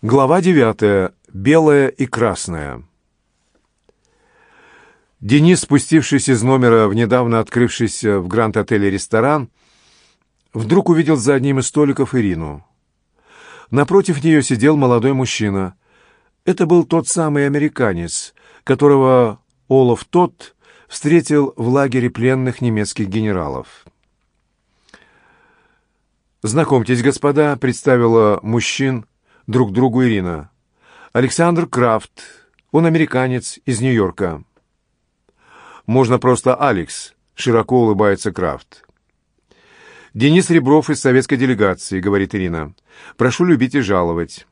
Глава 9. Белое и красное. Денис, спустившись из номера в недавно открывшийся в Гранд-отеле ресторан, вдруг увидел за одним из столиков Ирину. Напротив нее сидел молодой мужчина. Это был тот самый американец, которого Олаф Тот встретил в лагере пленных немецких генералов. «Знакомьтесь, господа», — представила мужчин — друг другу Ирина. «Александр Крафт. Он американец из Нью-Йорка». «Можно просто Алекс», — широко улыбается Крафт. «Денис Ребров из советской делегации», — говорит Ирина. «Прошу любить и жаловать».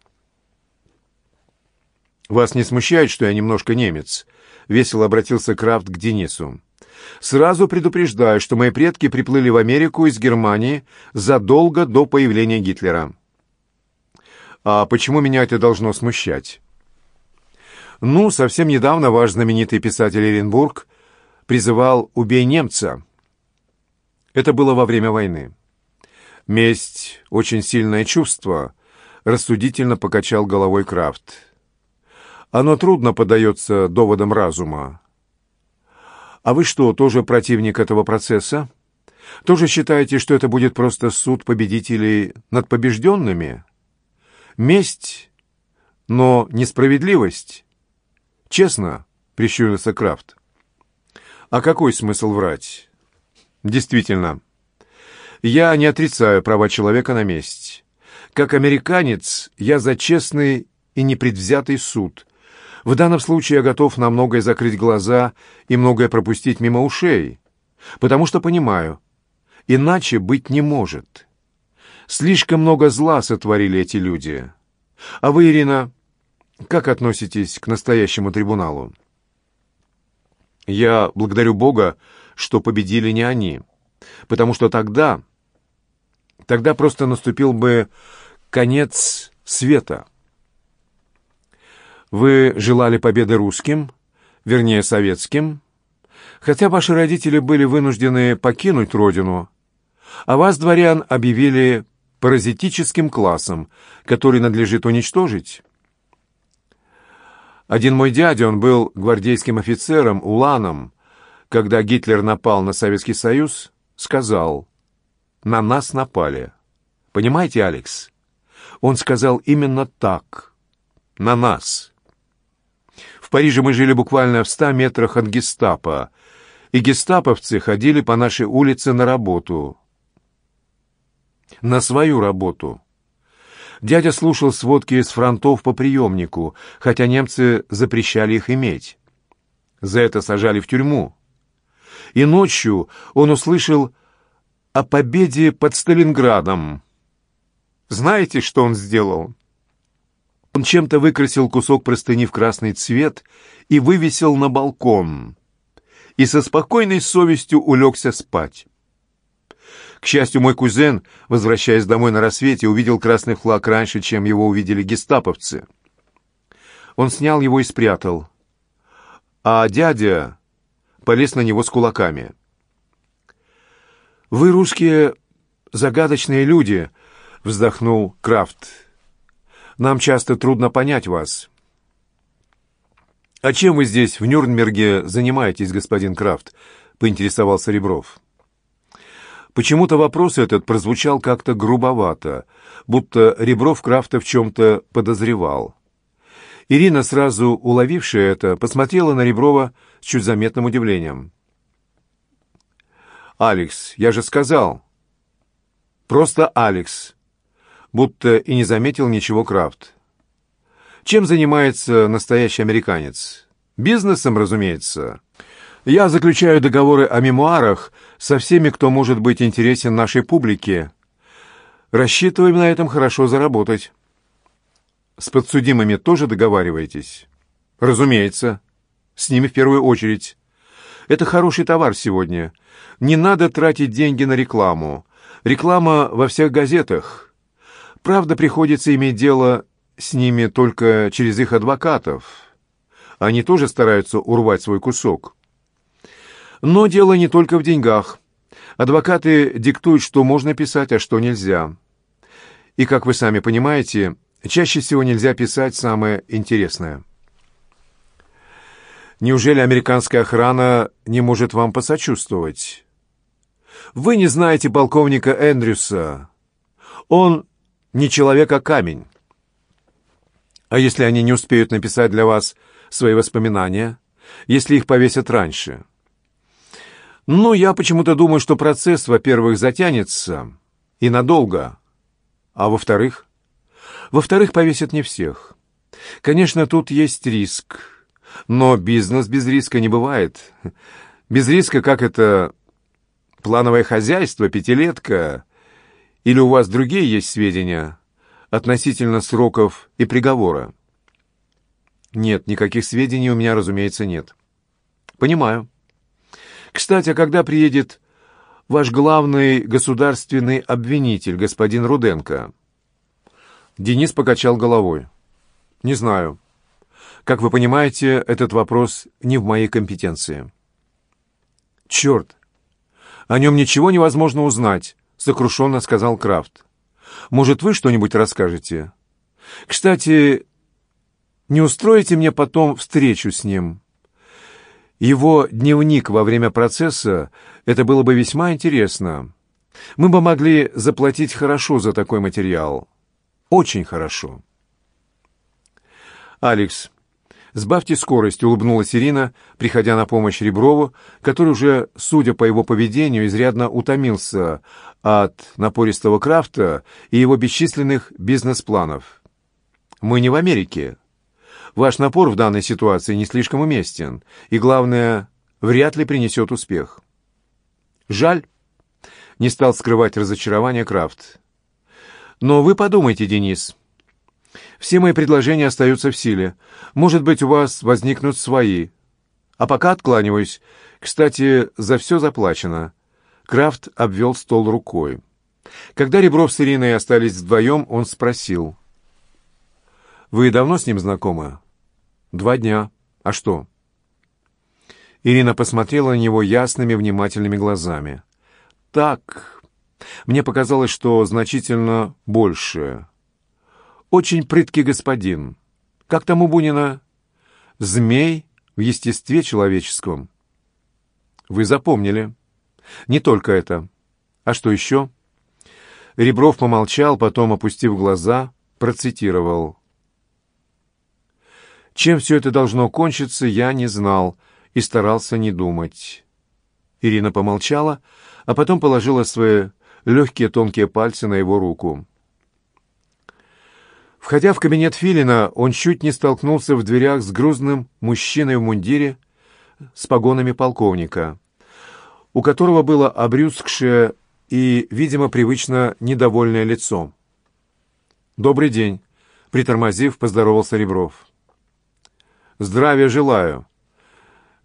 «Вас не смущает, что я немножко немец?» — весело обратился Крафт к Денису. «Сразу предупреждаю, что мои предки приплыли в Америку из Германии задолго до появления Гитлера». А почему меня это должно смущать? Ну, совсем недавно ваш знаменитый писатель Эренбург призывал «убей немца». Это было во время войны. Месть — очень сильное чувство, рассудительно покачал головой Крафт. Оно трудно поддается доводам разума. А вы что, тоже противник этого процесса? Тоже считаете, что это будет просто суд победителей над побежденными?» Месть, но несправедливость. Честно, прищурился Крафт. А какой смысл врать? Действительно, я не отрицаю права человека на месть. Как американец, я за честный и непредвзятый суд. В данном случае я готов на многое закрыть глаза и многое пропустить мимо ушей, потому что понимаю, иначе быть не может. Слишком много зла сотворили эти люди. А вы, Ирина, как относитесь к настоящему трибуналу? Я благодарю Бога, что победили не они, потому что тогда... Тогда просто наступил бы конец света. Вы желали победы русским, вернее, советским, хотя ваши родители были вынуждены покинуть родину, а вас, дворян, объявили паразитическим классом, который надлежит уничтожить. Один мой дядя, он был гвардейским офицером, уланом, когда Гитлер напал на Советский Союз, сказал «На нас напали». Понимаете, Алекс? Он сказал именно так. «На нас». В Париже мы жили буквально в ста метрах от гестапо, и гестаповцы ходили по нашей улице на работу на свою работу. Дядя слушал сводки из фронтов по приемнику, хотя немцы запрещали их иметь. За это сажали в тюрьму. И ночью он услышал о победе под Сталинградом. Знаете, что он сделал? Он чем-то выкрасил кусок простыни в красный цвет и вывесил на балкон. И со спокойной совестью улегся спать. К счастью, мой кузен, возвращаясь домой на рассвете, увидел красный флаг раньше, чем его увидели гестаповцы. Он снял его и спрятал. А дядя полез на него с кулаками. «Вы, русские, загадочные люди», — вздохнул Крафт. «Нам часто трудно понять вас». «А чем вы здесь, в Нюрнберге, занимаетесь, господин Крафт?» — поинтересовался Ребров. Почему-то вопрос этот прозвучал как-то грубовато, будто Ребров Крафта в чем-то подозревал. Ирина, сразу уловившая это, посмотрела на Реброва с чуть заметным удивлением. «Алекс, я же сказал!» «Просто Алекс!» Будто и не заметил ничего Крафт. «Чем занимается настоящий американец?» «Бизнесом, разумеется!» Я заключаю договоры о мемуарах со всеми, кто может быть интересен нашей публике. Рассчитываем на этом хорошо заработать. С подсудимыми тоже договариваетесь? Разумеется. С ними в первую очередь. Это хороший товар сегодня. Не надо тратить деньги на рекламу. Реклама во всех газетах. Правда, приходится иметь дело с ними только через их адвокатов. Они тоже стараются урвать свой кусок. Но дело не только в деньгах. Адвокаты диктуют, что можно писать, а что нельзя. И, как вы сами понимаете, чаще всего нельзя писать самое интересное. Неужели американская охрана не может вам посочувствовать? Вы не знаете полковника Эндрюса. Он не человек, а камень. А если они не успеют написать для вас свои воспоминания, если их повесят раньше? — но я почему-то думаю, что процесс, во-первых, затянется и надолго, а во-вторых... Во-вторых, повесят не всех. Конечно, тут есть риск, но бизнес без риска не бывает. Без риска, как это, плановое хозяйство, пятилетка, или у вас другие есть сведения относительно сроков и приговора? Нет, никаких сведений у меня, разумеется, нет. Понимаю. Кстати, а когда приедет ваш главный государственный обвинитель, господин Руденко?» Денис покачал головой. «Не знаю. Как вы понимаете, этот вопрос не в моей компетенции». «Черт! О нем ничего невозможно узнать», — сокрушенно сказал Крафт. «Может, вы что-нибудь расскажете? Кстати, не устроите мне потом встречу с ним?» его дневник во время процесса, это было бы весьма интересно. Мы бы могли заплатить хорошо за такой материал. Очень хорошо. «Алекс, сбавьте скорость», — улыбнулась Ирина, приходя на помощь Реброву, который уже, судя по его поведению, изрядно утомился от напористого крафта и его бесчисленных бизнес-планов. «Мы не в Америке». Ваш напор в данной ситуации не слишком уместен и, главное, вряд ли принесет успех. Жаль, не стал скрывать разочарование Крафт. Но вы подумайте, Денис. Все мои предложения остаются в силе. Может быть, у вас возникнут свои. А пока откланиваюсь. Кстати, за все заплачено. Крафт обвел стол рукой. Когда Ребров с Ириной остались вдвоем, он спросил. «Вы давно с ним знакомы?» Два дня. А что? Ирина посмотрела на него ясными, внимательными глазами. Так. Мне показалось, что значительно больше. Очень прыткий господин. Как там у Бунина? Змей в естестве человеческом. Вы запомнили. Не только это. А что еще? Ребров помолчал, потом, опустив глаза, процитировал. Чем все это должно кончиться, я не знал и старался не думать. Ирина помолчала, а потом положила свои легкие тонкие пальцы на его руку. Входя в кабинет Филина, он чуть не столкнулся в дверях с грузным мужчиной в мундире с погонами полковника, у которого было обрюзгшее и, видимо, привычно недовольное лицо. «Добрый день», — притормозив, поздоровался Ребров. Здравия желаю!»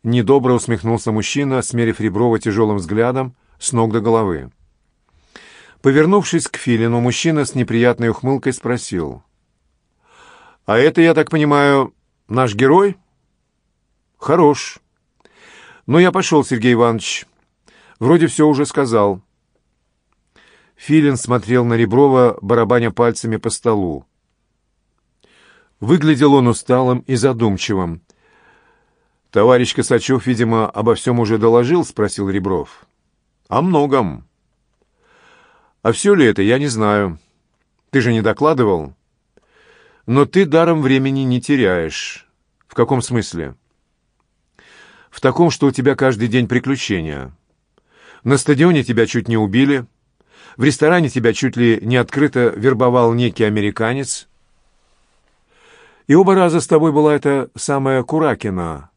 Недобро усмехнулся мужчина, смерив Реброва тяжелым взглядом с ног до головы. Повернувшись к Филину, мужчина с неприятной ухмылкой спросил. «А это, я так понимаю, наш герой?» «Хорош. Ну, я пошел, Сергей Иванович. Вроде все уже сказал». Филин смотрел на Реброва, барабаня пальцами по столу. Выглядел он усталым и задумчивым. «Товарищ Косачев, видимо, обо всем уже доложил?» — спросил Ребров. «О многом». «А все ли это, я не знаю. Ты же не докладывал?» «Но ты даром времени не теряешь. В каком смысле?» «В таком, что у тебя каждый день приключения. На стадионе тебя чуть не убили, в ресторане тебя чуть ли не открыто вербовал некий американец». И оба раза с тобой была эта самая Куракина.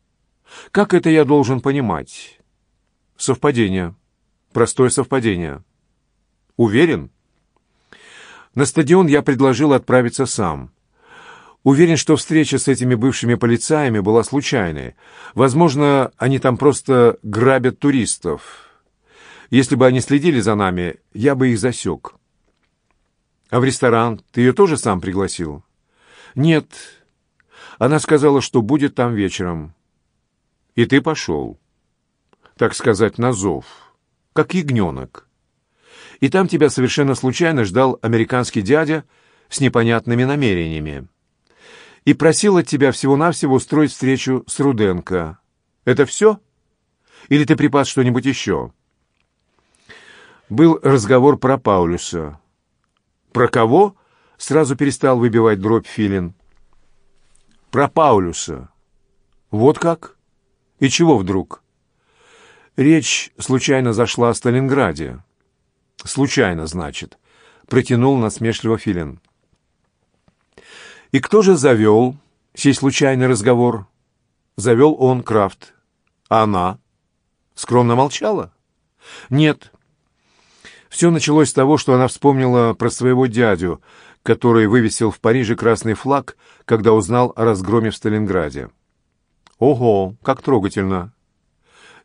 Как это я должен понимать? Совпадение. Простое совпадение. Уверен? На стадион я предложил отправиться сам. Уверен, что встреча с этими бывшими полицаями была случайной. Возможно, они там просто грабят туристов. Если бы они следили за нами, я бы их засек. А в ресторан ты ее тоже сам пригласил? «Нет. Она сказала, что будет там вечером. И ты пошел. Так сказать, на зов. Как ягненок. И там тебя совершенно случайно ждал американский дядя с непонятными намерениями. И просил от тебя всего-навсего устроить встречу с Руденко. Это все? Или ты припас что-нибудь еще?» Был разговор про Паулюса. «Про кого?» Сразу перестал выбивать дробь Филин. «Про Паулюса». «Вот как? И чего вдруг?» «Речь случайно зашла о Сталинграде». «Случайно, значит», — протянул насмешливо Филин. «И кто же завел сей случайный разговор?» Завел он Крафт. А она? Скромно молчала? Нет. Все началось с того, что она вспомнила про своего дядю, который вывесил в Париже красный флаг, когда узнал о разгроме в Сталинграде. Ого, как трогательно!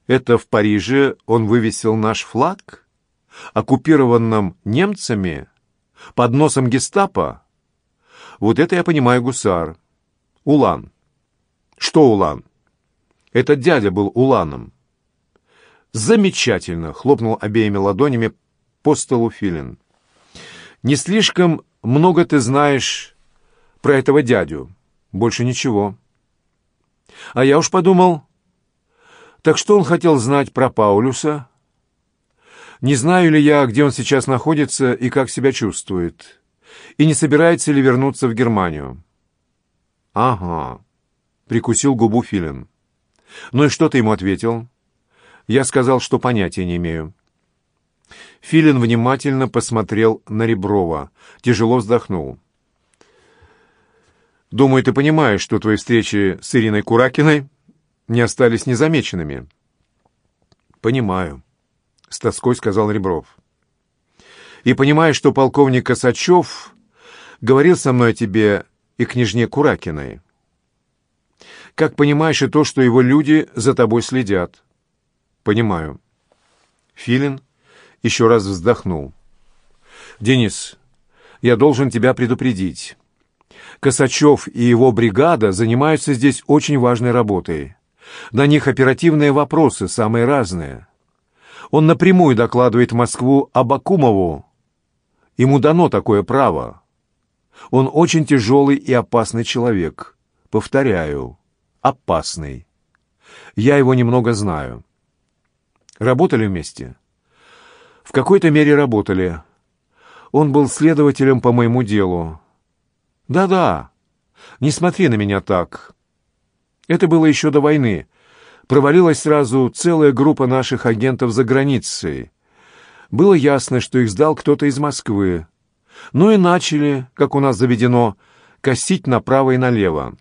Это в Париже он вывесил наш флаг? Оккупированным немцами? Под носом гестапо? Вот это я понимаю, гусар. Улан. Что Улан? Этот дядя был Уланом. «Замечательно!» — хлопнул обеими ладонями по столу Филин. Не слишком много ты знаешь про этого дядю. Больше ничего. А я уж подумал... Так что он хотел знать про Паулюса? Не знаю ли я, где он сейчас находится и как себя чувствует? И не собирается ли вернуться в Германию? Ага, прикусил губу Филин. Ну и что ты ему ответил? Я сказал, что понятия не имею. Филин внимательно посмотрел на Реброва, тяжело вздохнул. «Думаю, ты понимаешь, что твои встречи с Ириной Куракиной не остались незамеченными». «Понимаю», — с тоской сказал Ребров. «И понимаю, что полковник Косачев говорил со мной о тебе и княжне Куракиной. Как понимаешь и то, что его люди за тобой следят?» «Понимаю». Филин еще раз вздохнул. «Денис, я должен тебя предупредить. Косачев и его бригада занимаются здесь очень важной работой. На них оперативные вопросы, самые разные. Он напрямую докладывает в Москву Абакумову. Ему дано такое право. Он очень тяжелый и опасный человек. Повторяю, опасный. Я его немного знаю. Работали вместе?» в какой-то мере работали. Он был следователем по моему делу. Да-да, не смотри на меня так. Это было еще до войны. Провалилась сразу целая группа наших агентов за границей. Было ясно, что их сдал кто-то из Москвы. Ну и начали, как у нас заведено, косить направо и налево.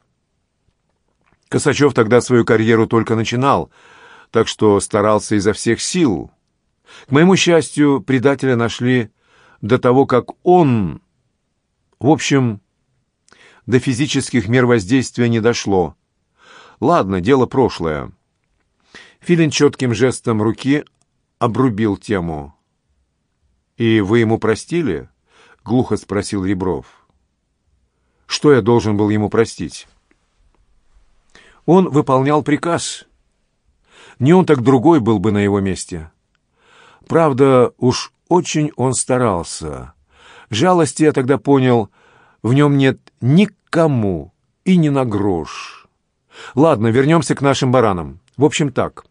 Косачев тогда свою карьеру только начинал, так что старался изо всех сил. К моему счастью, предателя нашли до того, как он... В общем, до физических мер воздействия не дошло. Ладно, дело прошлое. Филин четким жестом руки обрубил тему. «И вы ему простили?» — глухо спросил Ребров. «Что я должен был ему простить?» «Он выполнял приказ. Не он, так другой был бы на его месте». Правда, уж очень он старался. Жалости я тогда понял, в нем нет никому и ни на грош. Ладно, вернемся к нашим баранам. В общем, так.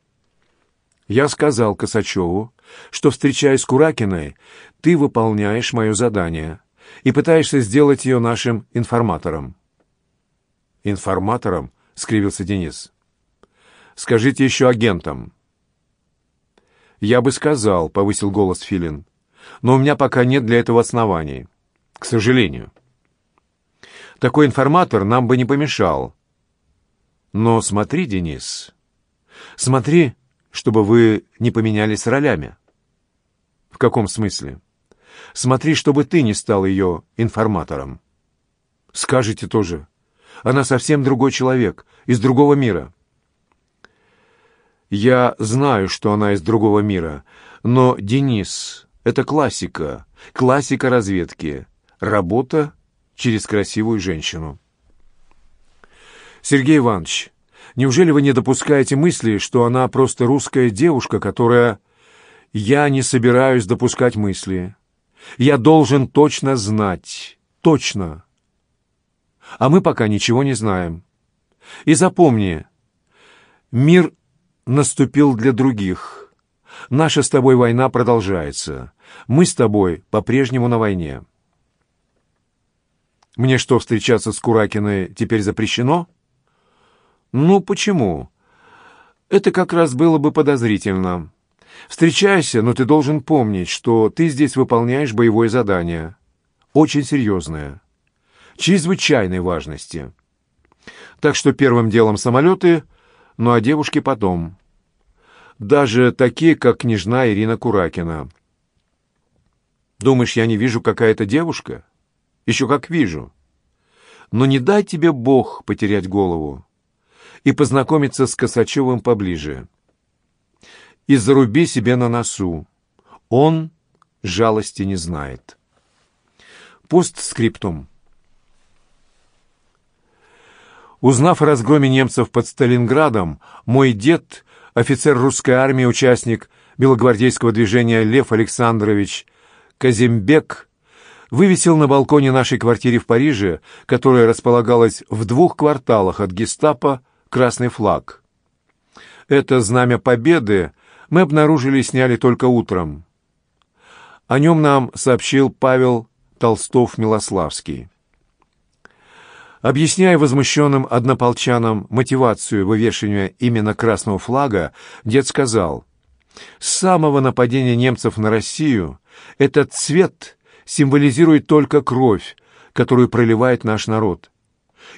Я сказал Косачеву, что, встречаясь с Куракиной, ты выполняешь мое задание и пытаешься сделать ее нашим информатором. «Информатором?» — скривился Денис. «Скажите еще агентам». «Я бы сказал», — повысил голос Филин, — «но у меня пока нет для этого оснований. К сожалению». «Такой информатор нам бы не помешал». «Но смотри, Денис, смотри, чтобы вы не поменялись ролями». «В каком смысле?» «Смотри, чтобы ты не стал ее информатором». «Скажете тоже. Она совсем другой человек, из другого мира». Я знаю, что она из другого мира, но Денис — это классика, классика разведки. Работа через красивую женщину. Сергей Иванович, неужели вы не допускаете мысли, что она просто русская девушка, которая... Я не собираюсь допускать мысли. Я должен точно знать. Точно. А мы пока ничего не знаем. И запомни, мир наступил для других. Наша с тобой война продолжается. Мы с тобой по-прежнему на войне. Мне что, встречаться с Куракиной теперь запрещено? Ну, почему? Это как раз было бы подозрительно. Встречайся, но ты должен помнить, что ты здесь выполняешь боевое задание. Очень серьезное. Чрезвычайной важности. Так что первым делом самолеты — ну а девушки потом. Даже такие, как княжна Ирина Куракина. Думаешь, я не вижу, какая-то девушка? Еще как вижу. Но не дай тебе Бог потерять голову и познакомиться с Косачевым поближе. И заруби себе на носу. Он жалости не знает. Постскриптум. Узнав о разгроме немцев под Сталинградом, мой дед, офицер русской армии, участник белогвардейского движения Лев Александрович Казимбек, вывесил на балконе нашей квартиры в Париже, которая располагалась в двух кварталах от гестапо, красный флаг. Это знамя победы мы обнаружили и сняли только утром. О нем нам сообщил Павел Толстов-Милославский. Объясняя возмущенным однополчанам мотивацию вывешивания именно красного флага, дед сказал, «С самого нападения немцев на Россию этот цвет символизирует только кровь, которую проливает наш народ.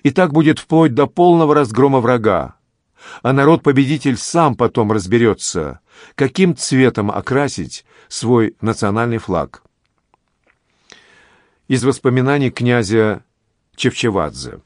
И так будет вплоть до полного разгрома врага. А народ-победитель сам потом разберется, каким цветом окрасить свой национальный флаг». Из воспоминаний князя Чевчевадзе.